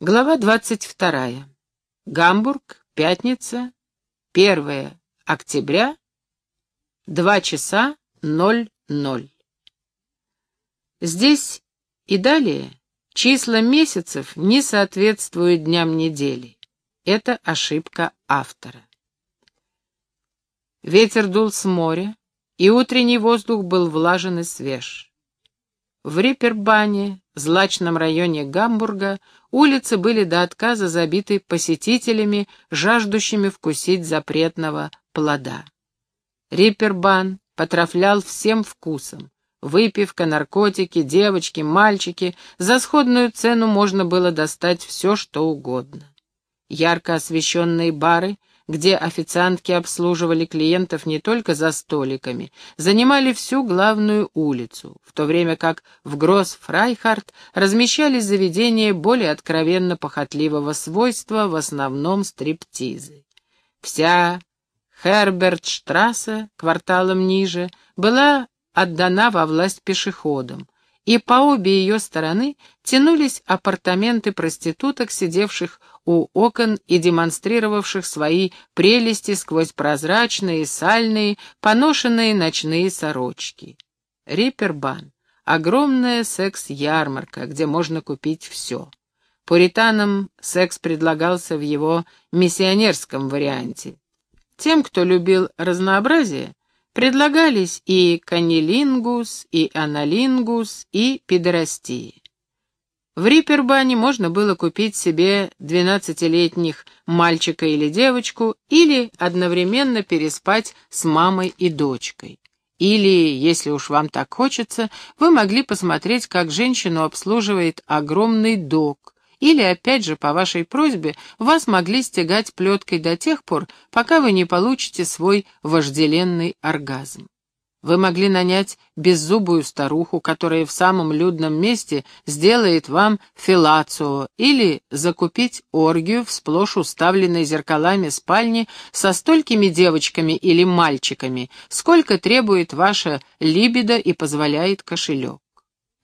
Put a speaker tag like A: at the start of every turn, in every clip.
A: Глава двадцать вторая. Гамбург, пятница, 1 октября, два часа ноль ноль. Здесь и далее числа месяцев не соответствуют дням недели. Это ошибка автора. Ветер дул с моря, и утренний воздух был влажен и свеж. В Риппербане, злачном районе Гамбурга, улицы были до отказа забиты посетителями, жаждущими вкусить запретного плода. Риппербан потрафлял всем вкусом. Выпивка, наркотики, девочки, мальчики. За сходную цену можно было достать все, что угодно. Ярко освещенные бары — где официантки обслуживали клиентов не только за столиками, занимали всю главную улицу, в то время как в Гроссе-Фрайхайт размещались заведения более откровенно похотливого свойства, в основном стриптизы. Вся Хербертштрассе, кварталом ниже, была отдана во власть пешеходам, и по обе ее стороны тянулись апартаменты проституток, сидевших у окон и демонстрировавших свои прелести сквозь прозрачные, сальные, поношенные ночные сорочки. Риппербан — огромная секс-ярмарка, где можно купить все. Пуританам секс предлагался в его миссионерском варианте. Тем, кто любил разнообразие, предлагались и канилингус, и аналингус, и педерастии. В Риппербане можно было купить себе двенадцатилетних мальчика или девочку, или одновременно переспать с мамой и дочкой. Или, если уж вам так хочется, вы могли посмотреть, как женщину обслуживает огромный док, или, опять же, по вашей просьбе, вас могли стягать плеткой до тех пор, пока вы не получите свой вожделенный оргазм. Вы могли нанять беззубую старуху, которая в самом людном месте сделает вам филацио, или закупить оргию в сплошь уставленной зеркалами спальни со столькими девочками или мальчиками, сколько требует ваша либидо и позволяет кошелек.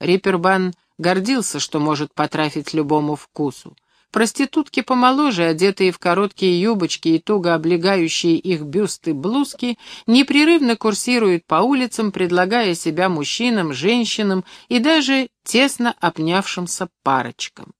A: Риппербан гордился, что может потрафить любому вкусу. Проститутки помоложе, одетые в короткие юбочки и туго облегающие их бюсты блузки, непрерывно курсируют по улицам, предлагая себя мужчинам, женщинам и даже тесно обнявшимся парочкам.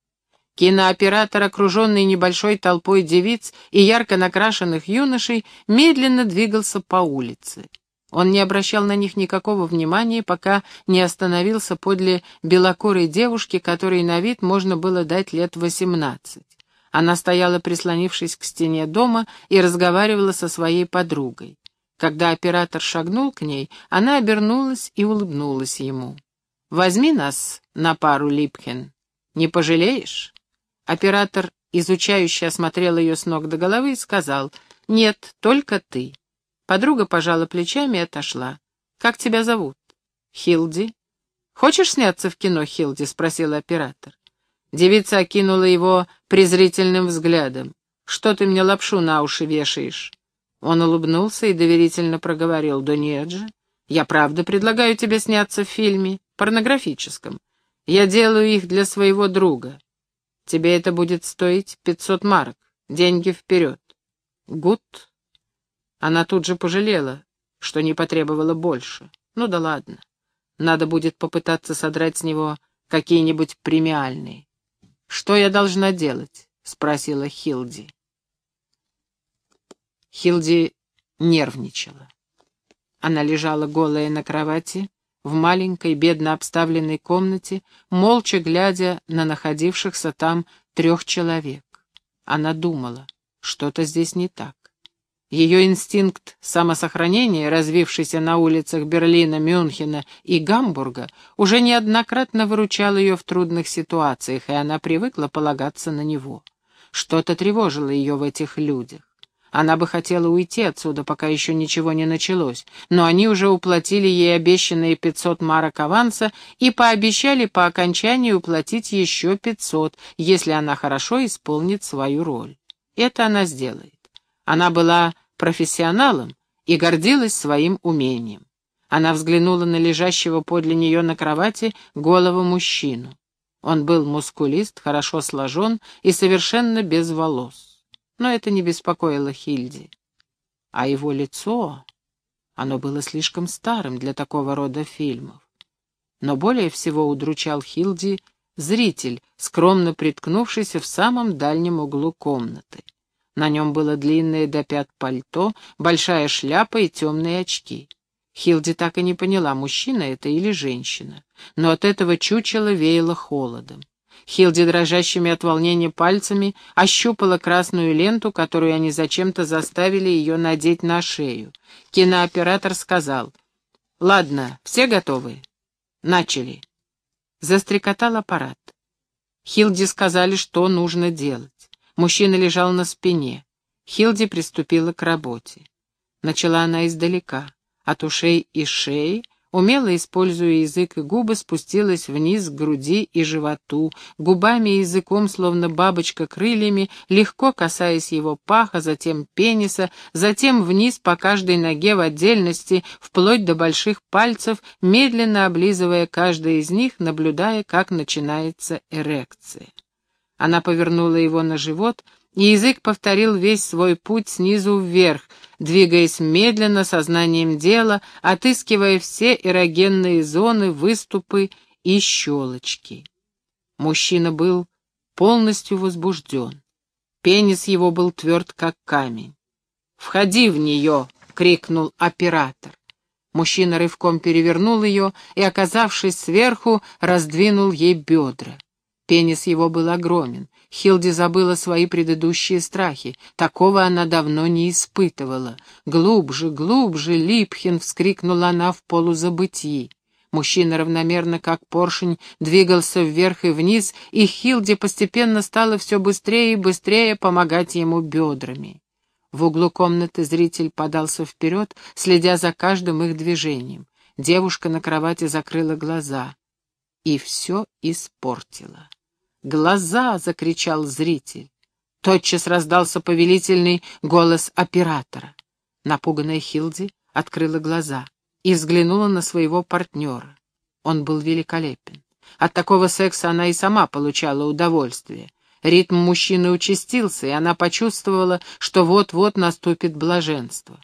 A: Кинооператор, окруженный небольшой толпой девиц и ярко накрашенных юношей, медленно двигался по улице. Он не обращал на них никакого внимания, пока не остановился подле белокурой девушки, которой на вид можно было дать лет восемнадцать. Она стояла, прислонившись к стене дома, и разговаривала со своей подругой. Когда оператор шагнул к ней, она обернулась и улыбнулась ему. «Возьми нас на пару, Липхен. Не пожалеешь?» Оператор, изучающе осмотрел ее с ног до головы и сказал, «Нет, только ты». Подруга пожала плечами и отошла. «Как тебя зовут?» «Хилди». «Хочешь сняться в кино, Хилди?» — спросил оператор. Девица окинула его презрительным взглядом. «Что ты мне лапшу на уши вешаешь?» Он улыбнулся и доверительно проговорил. «Да нет же. Я правда предлагаю тебе сняться в фильме, порнографическом. Я делаю их для своего друга. Тебе это будет стоить пятьсот марок. Деньги вперед». «Гуд», она тут же пожалела, что не потребовала больше. Ну да ладно. Надо будет попытаться содрать с него какие-нибудь премиальные. «Что я должна делать?» — спросила Хилди. Хилди нервничала. Она лежала голая на кровати, в маленькой, бедно обставленной комнате, молча глядя на находившихся там трех человек. Она думала, что-то здесь не так. Ее инстинкт самосохранения, развившийся на улицах Берлина, Мюнхена и Гамбурга, уже неоднократно выручал ее в трудных ситуациях, и она привыкла полагаться на него. Что-то тревожило ее в этих людях. Она бы хотела уйти отсюда, пока еще ничего не началось, но они уже уплатили ей обещанные пятьсот марок аванса и пообещали по окончании уплатить еще пятьсот, если она хорошо исполнит свою роль. Это она сделает. Она была профессионалом и гордилась своим умением. Она взглянула на лежащего подле нее на кровати голого мужчину. Он был мускулист, хорошо сложен и совершенно без волос. Но это не беспокоило Хильди. А его лицо... Оно было слишком старым для такого рода фильмов. Но более всего удручал Хилди зритель, скромно приткнувшийся в самом дальнем углу комнаты. На нем было длинное до пят пальто, большая шляпа и темные очки. Хилди так и не поняла, мужчина это или женщина. Но от этого чучела веяло холодом. Хилди дрожащими от волнения пальцами ощупала красную ленту, которую они зачем-то заставили ее надеть на шею. Кинооператор сказал, «Ладно, все готовы? Начали». Застрекотал аппарат. Хилди сказали, что нужно делать. Мужчина лежал на спине. Хилди приступила к работе. Начала она издалека, от ушей и шеи, умело используя язык и губы, спустилась вниз к груди и животу, губами и языком, словно бабочка крыльями, легко касаясь его паха, затем пениса, затем вниз по каждой ноге в отдельности, вплоть до больших пальцев, медленно облизывая каждый из них, наблюдая, как начинается эрекция. Она повернула его на живот, и язык повторил весь свой путь снизу вверх, двигаясь медленно, сознанием дела, отыскивая все эрогенные зоны, выступы и щелочки. Мужчина был полностью возбужден. Пенис его был тверд, как камень. «Входи в нее!» — крикнул оператор. Мужчина рывком перевернул ее и, оказавшись сверху, раздвинул ей бедра. Пенис его был огромен. Хилди забыла свои предыдущие страхи. Такого она давно не испытывала. «Глубже, глубже, Липхин!» — вскрикнула она в полузабытии. Мужчина равномерно, как поршень, двигался вверх и вниз, и Хилде постепенно стало все быстрее и быстрее помогать ему бедрами. В углу комнаты зритель подался вперед, следя за каждым их движением. Девушка на кровати закрыла глаза и все испортила. «Глаза!» — закричал зритель. Тотчас раздался повелительный голос оператора. Напуганная Хилди открыла глаза и взглянула на своего партнера. Он был великолепен. От такого секса она и сама получала удовольствие. Ритм мужчины участился, и она почувствовала, что вот-вот наступит блаженство.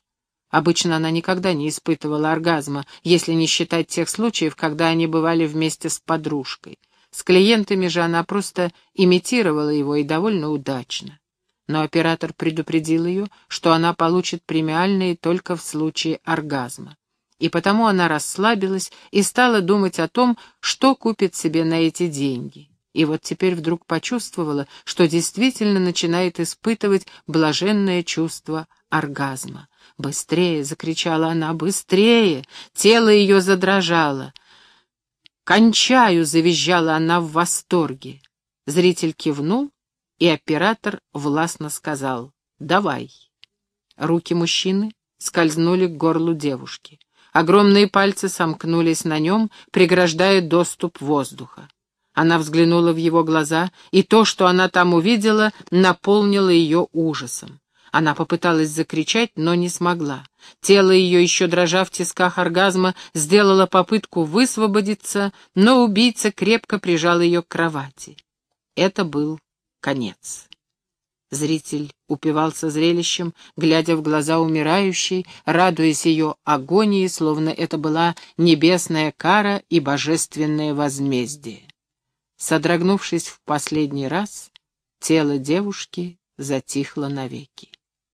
A: Обычно она никогда не испытывала оргазма, если не считать тех случаев, когда они бывали вместе с подружкой. С клиентами же она просто имитировала его и довольно удачно. Но оператор предупредил ее, что она получит премиальные только в случае оргазма. И потому она расслабилась и стала думать о том, что купит себе на эти деньги. И вот теперь вдруг почувствовала, что действительно начинает испытывать блаженное чувство оргазма. «Быстрее!» — закричала она, «быстрее!» Тело ее задрожало — «Кончаю!» — завизжала она в восторге. Зритель кивнул, и оператор властно сказал «Давай». Руки мужчины скользнули к горлу девушки. Огромные пальцы сомкнулись на нем, преграждая доступ воздуха. Она взглянула в его глаза, и то, что она там увидела, наполнило ее ужасом. Она попыталась закричать, но не смогла. Тело ее, еще дрожа в тисках оргазма, сделало попытку высвободиться, но убийца крепко прижал ее к кровати. Это был конец. Зритель упивался зрелищем, глядя в глаза умирающей, радуясь ее агонии, словно это была небесная кара и божественное возмездие. Содрогнувшись в последний раз, тело девушки затихло навеки.